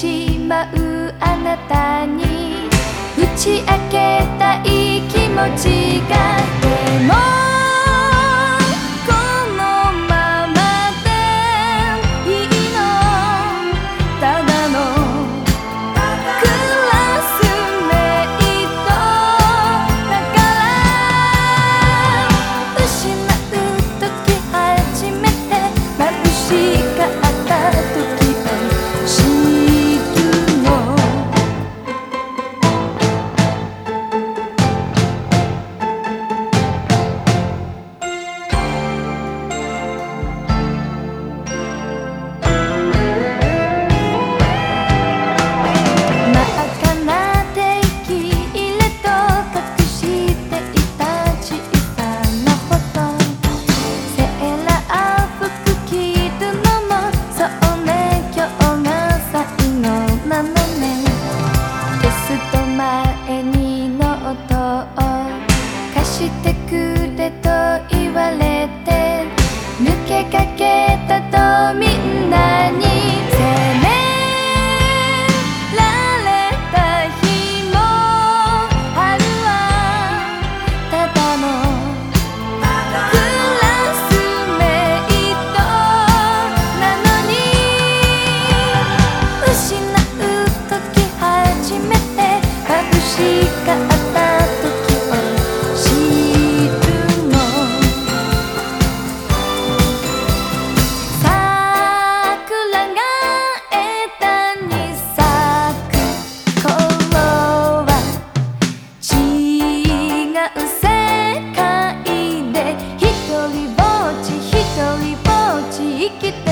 しまうあなたに打ち明けたい気持ちがしてく生きて